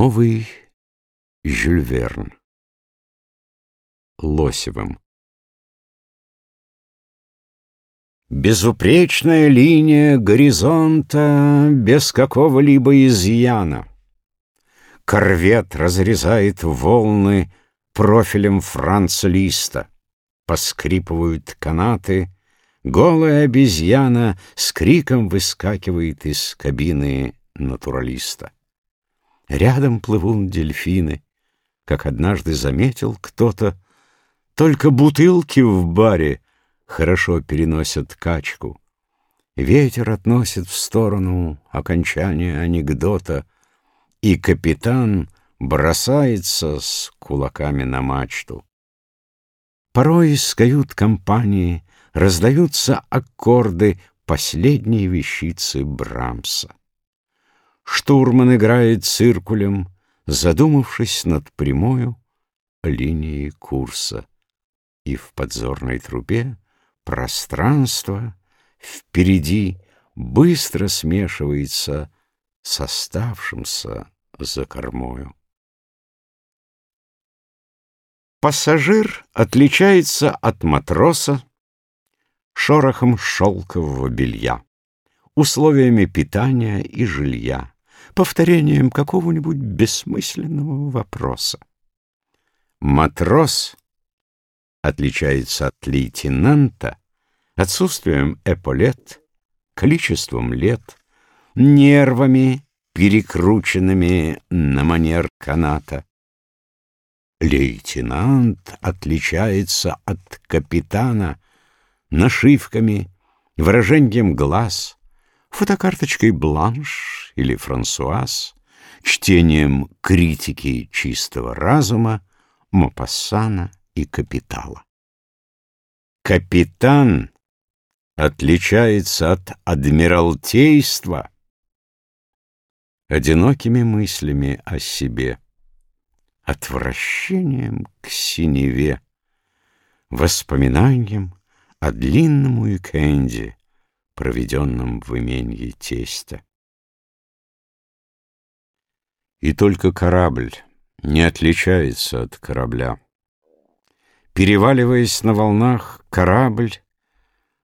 Новый Жюль Верн Лосевым Безупречная линия горизонта без какого-либо изъяна. Корвет разрезает волны профилем Франца Листа. Поскрипывают канаты, голая обезьяна с криком выскакивает из кабины натуралиста. Рядом плывут дельфины, как однажды заметил кто-то, только бутылки в баре хорошо переносят качку. Ветер относит в сторону окончания анекдота, и капитан бросается с кулаками на мачту. Порой из кают-компании раздаются аккорды последней вещицы Брамса. Штурман играет циркулем, задумавшись над прямою линией курса. И в подзорной трубе пространство впереди быстро смешивается с оставшимся за кормою. Пассажир отличается от матроса шорохом шелкового белья, условиями питания и жилья, повторением какого-нибудь бессмысленного вопроса. Матрос отличается от лейтенанта отсутствием эполет, количеством лет, нервами, перекрученными на манер каната. Лейтенант отличается от капитана нашивками, выражением глаз, фотокарточкой Бланш или Франсуаз, чтением критики чистого разума, Мопассана и Капитала. Капитан отличается от адмиралтейства одинокими мыслями о себе, отвращением к синеве, воспоминанием о длинном уикенде, проведенном в имении тестя. И только корабль не отличается от корабля. Переваливаясь на волнах, корабль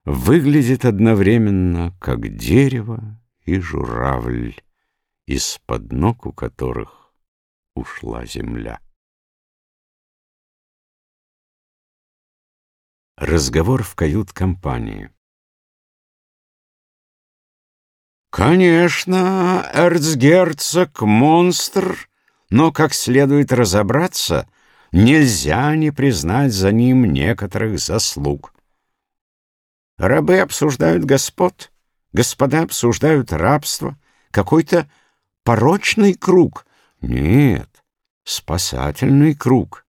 выглядит одновременно как дерево и журавль, из-под ног у которых ушла земля. Разговор в кают-компании Конечно, эрцгерцог — монстр, но, как следует разобраться, нельзя не признать за ним некоторых заслуг. Рабы обсуждают господ, господа обсуждают рабство, какой-то порочный круг. Нет, спасательный круг.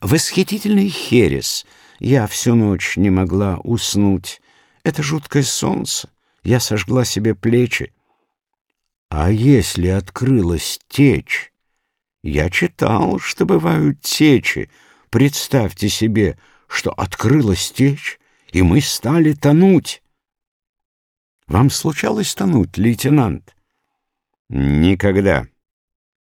Восхитительный херес. Я всю ночь не могла уснуть. Это жуткое солнце я сожгла себе плечи. А если открылась течь? Я читал, что бывают течи. Представьте себе, что открылась течь, и мы стали тонуть. Вам случалось тонуть, лейтенант? Никогда.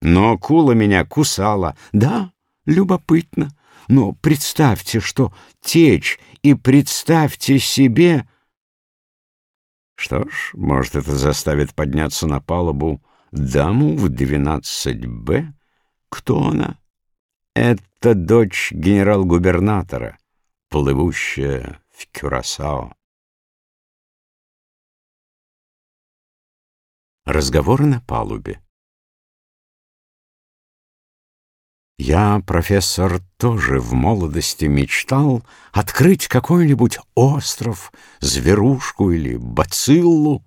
Но акула меня кусала. Да, любопытно. Но представьте, что течь, и представьте себе, что ж, может, это заставит подняться на палубу даму в 12-Б? Кто она? Это дочь генерал-губернатора, плывущая в Кюрасао. Разговоры на палубе. Я, профессор, тоже в молодости мечтал открыть какой-нибудь остров, зверушку или бациллу.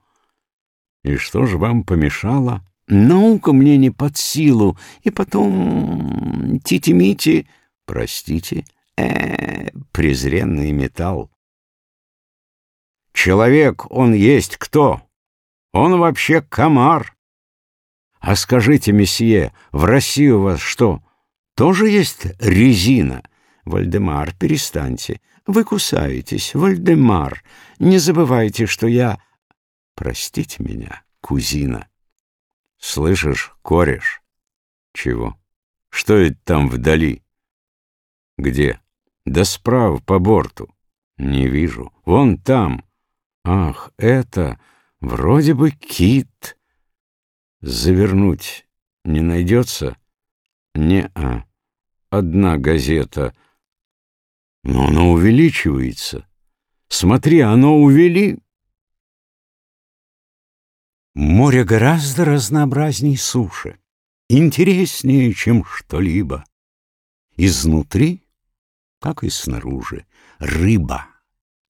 И что же вам помешало? Наука мне не под силу, и потом тити-мити, простите, э, презренный металл. Человек, он есть кто? Он вообще комар. А скажите, месье, в России у вас что, тоже есть резина. Вальдемар, перестаньте. Вы кусаетесь, Вальдемар. Не забывайте, что я... Простите меня, кузина. Слышишь, кореш, Чего? Что это там вдали? Где? Да справа, по борту. Не вижу. Вон там. Ах, это вроде бы кит. Завернуть не найдется? Не-а. Одна газета. Но оно увеличивается. Смотри, оно увели. Море гораздо разнообразней суши, интереснее, чем что-либо. Изнутри, как и снаружи, рыба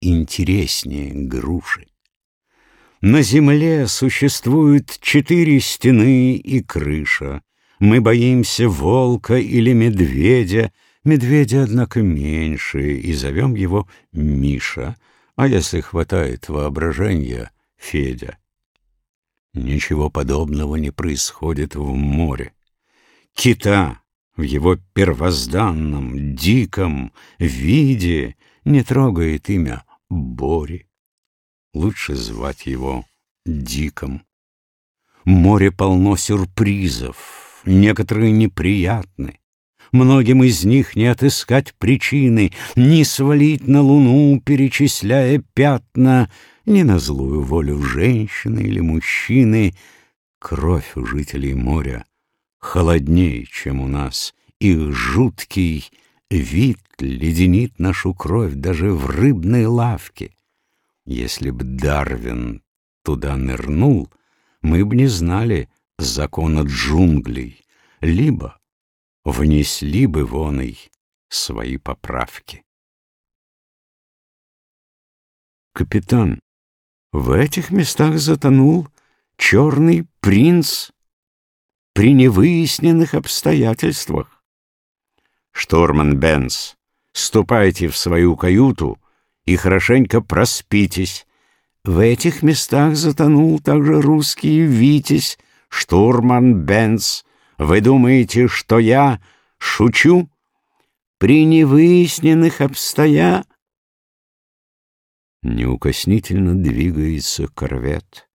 интереснее груши. На земле существуют четыре стены и крыша. Мы боимся волка или медведя, медведя, однако, меньше, и зовем его Миша, а если хватает воображения, Федя. Ничего подобного не происходит в море. Кита в его первозданном, диком виде не трогает имя Бори. Лучше звать его Диком. Море полно сюрпризов, некоторые неприятны. Многим из них не отыскать причины, не свалить на луну, перечисляя пятна — ни на злую волю женщины или мужчины. Кровь у жителей моря холоднее, чем у нас. Их жуткий вид леденит нашу кровь даже в рыбной лавке. Если б Дарвин туда нырнул, мы б не знали закона джунглей, либо внесли бы воной свои поправки. Капитан, в этих местах затонул черный принц при невыясненных обстоятельствах. Штурман Бенс, ступайте в свою каюту и хорошенько проспитесь. В этих местах затонул также русский Витязь, штурман Бенс. Вы думаете, что я шучу? При невыясненных обстоятельствах неукоснительно двигается корвет.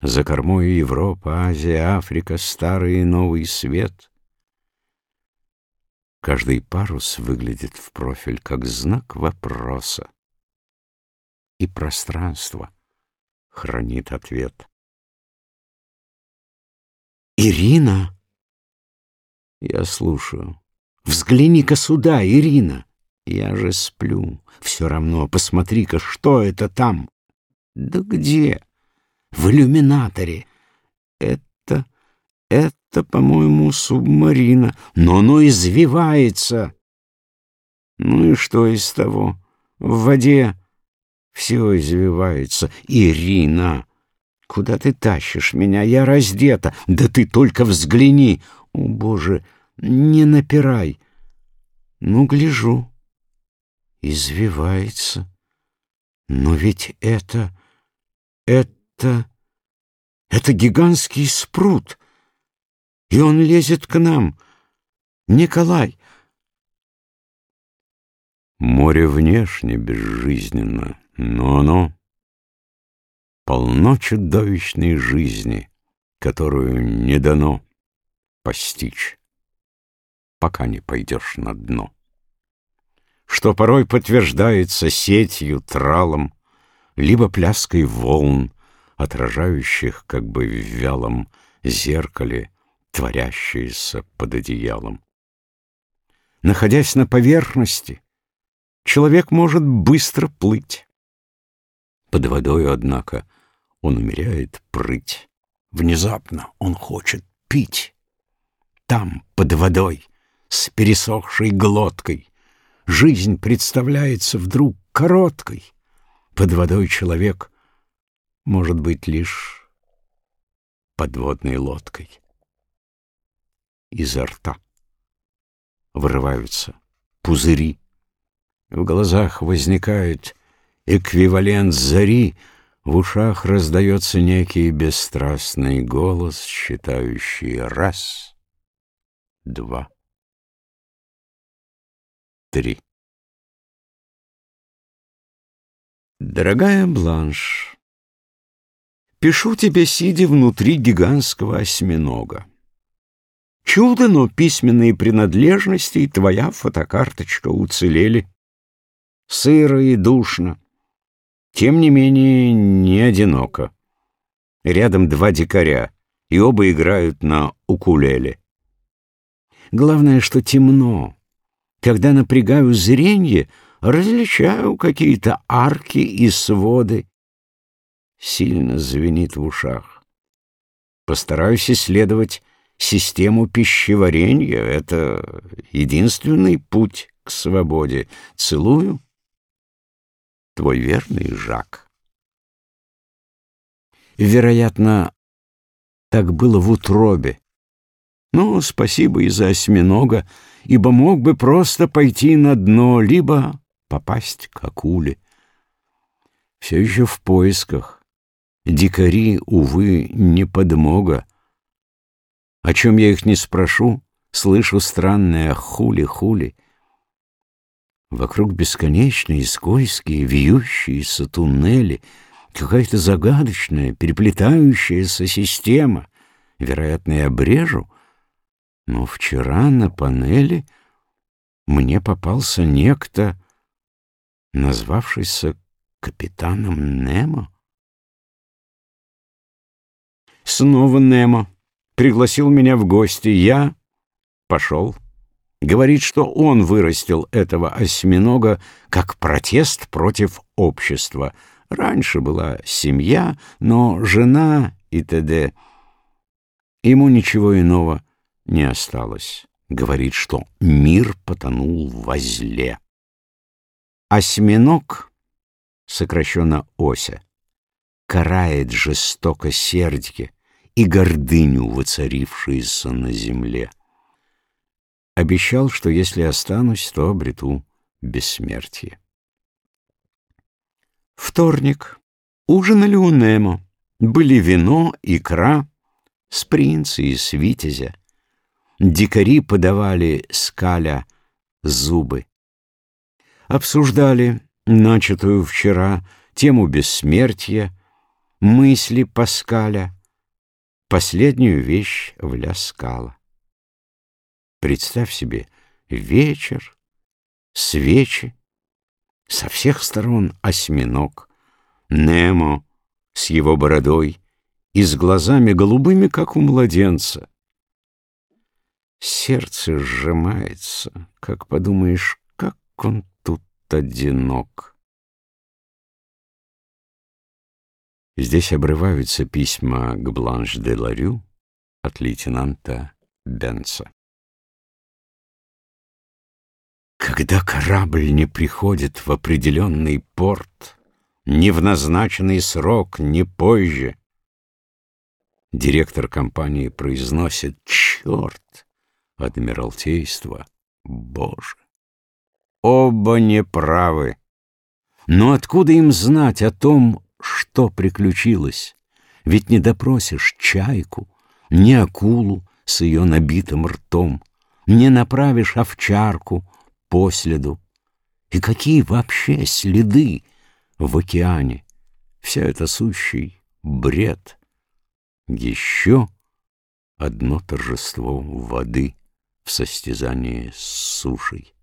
За кормой Европа, Азия, Африка, Старый и Новый Свет. Каждый парус выглядит в профиль как знак вопроса. И пространство хранит ответ. «Ирина!» Я слушаю. «Взгляни-ка сюда, Ирина!» Я же сплю. Все равно, посмотри-ка, что это там? Да где? В иллюминаторе. Это... это, по-моему, субмарина. Но оно извивается. Ну и что из того? В воде все извивается. Ирина, куда ты тащишь меня? Я раздета. Да ты только взгляни. О, Боже, не напирай. Ну, гляжу извивается. Но ведь это... это... это гигантский спрут, и он лезет к нам. Николай! Море внешне безжизненно, но оно полно чудовищной жизни, которую не дано постичь, пока не пойдешь на дно что порой подтверждается сетью, тралом, либо пляской волн, отражающих как бы в вялом зеркале, творящиеся под одеялом. Находясь на поверхности, человек может быстро плыть. Под водой, однако, он умеряет прыть. Внезапно он хочет пить. Там, под водой, с пересохшей глоткой, Жизнь представляется вдруг короткой. Под водой человек может быть лишь подводной лодкой. Изо рта вырываются пузыри. В глазах возникает эквивалент зари, в ушах раздается некий бесстрастный голос, считающий раз, два, три. Дорогая Бланш, пишу тебе, сидя внутри гигантского осьминога. Чудо, но письменные принадлежности и твоя фотокарточка уцелели. Сыро и душно. Тем не менее, не одиноко. Рядом два дикаря, и оба играют на укулеле. Главное, что темно. Когда напрягаю зрение, различаю какие-то арки и своды. Сильно звенит в ушах. Постараюсь исследовать систему пищеварения. Это единственный путь к свободе. Целую. Твой верный Жак. Вероятно, так было в утробе. Ну, спасибо и за осьминога, ибо мог бы просто пойти на дно, либо попасть к акуле. Все еще в поисках. Дикари, увы, не подмога. О чем я их не спрошу, слышу странное хули-хули. Вокруг бесконечные, скользкие, вьющиеся туннели, какая-то загадочная, переплетающаяся система. Вероятно, я обрежу, но вчера на панели мне попался некто, назвавшийся капитаном Немо. Снова Немо пригласил меня в гости. Я пошел. Говорит, что он вырастил этого осьминога как протест против общества. Раньше была семья, но жена и т.д. Ему ничего иного не осталось. Говорит, что мир потонул во зле. Осьминог, сокращенно Ося, карает жестоко сердье и гордыню, воцарившуюся на земле. Обещал, что если останусь, то обрету бессмертие. Вторник. Ужинали у Немо. Были вино, икра, с принца и с витязя. Дикари подавали скаля зубы. Обсуждали начатую вчера тему бессмертия, мысли Паскаля, последнюю вещь в Ляскала. Представь себе вечер, свечи, со всех сторон осьминог, Немо с его бородой и с глазами голубыми, как у младенца, Сердце сжимается, как подумаешь, как он тут одинок. Здесь обрываются письма к Бланш де Ларю от лейтенанта Бенца. Когда корабль не приходит в определенный порт, ни в назначенный срок, ни позже, директор компании произносит «Черт!» Адмиралтейство, Боже! Оба неправы. Но откуда им знать о том, что приключилось? Ведь не допросишь чайку, ни акулу с ее набитым ртом, не направишь овчарку по следу. И какие вообще следы в океане? Все это сущий бред. Еще одно торжество воды — в состязании с сушей.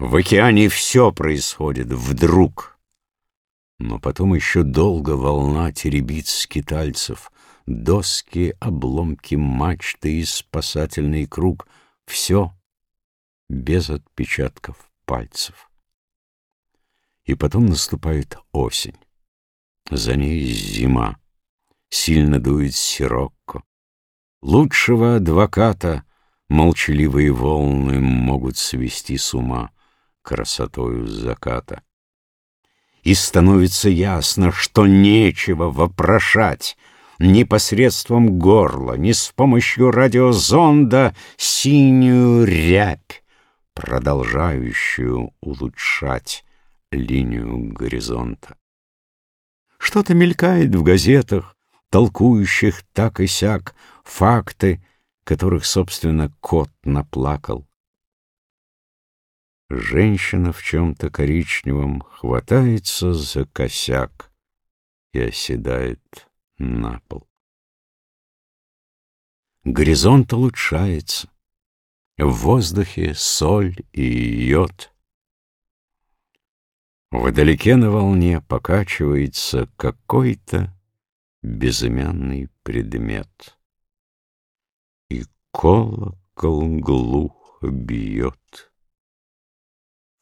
В океане все происходит вдруг. Но потом еще долго волна теребит скитальцев, доски, обломки мачты и спасательный круг — все без отпечатков пальцев. И потом наступает осень. За ней зима. Сильно дует сирокко. Лучшего адвоката молчаливые волны могут свести с ума красотою заката. И становится ясно, что нечего вопрошать ни посредством горла, ни с помощью радиозонда синюю рябь, продолжающую улучшать линию горизонта. Что-то мелькает в газетах, толкующих так и сяк, факты, которых, собственно, кот наплакал. Женщина в чем-то коричневом хватается за косяк и оседает на пол. Горизонт улучшается. В воздухе соль и йод. Вдалеке на волне покачивается какой-то безымянный предмет. И колокол глухо бьет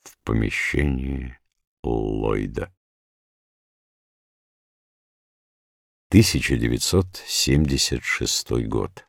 в помещении Ллойда. 1976 год.